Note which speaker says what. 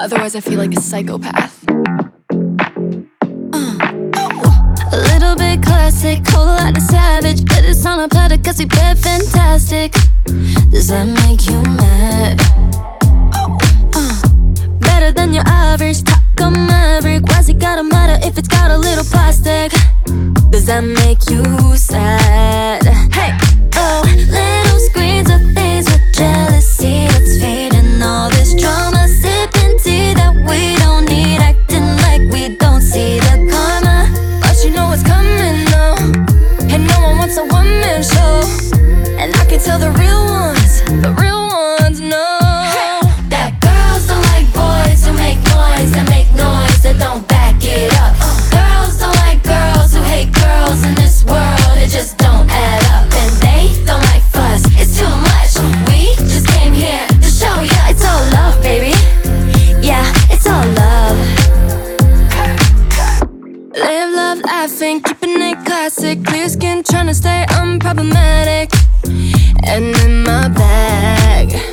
Speaker 1: Otherwise, I feel like a psychopath.
Speaker 2: A little bit classic, whole lot of savage. But it's on a platter cause we bet fantastic. Does that make you mad? Uh, better than your average, taco maverick. Why's it gotta matter if it's got a little plastic? Does that make you sad?
Speaker 1: One man show. And I can tell the real ones, the real love, laughing, keeping it classic. Clear skin, trying to stay unproblematic. And in my bag.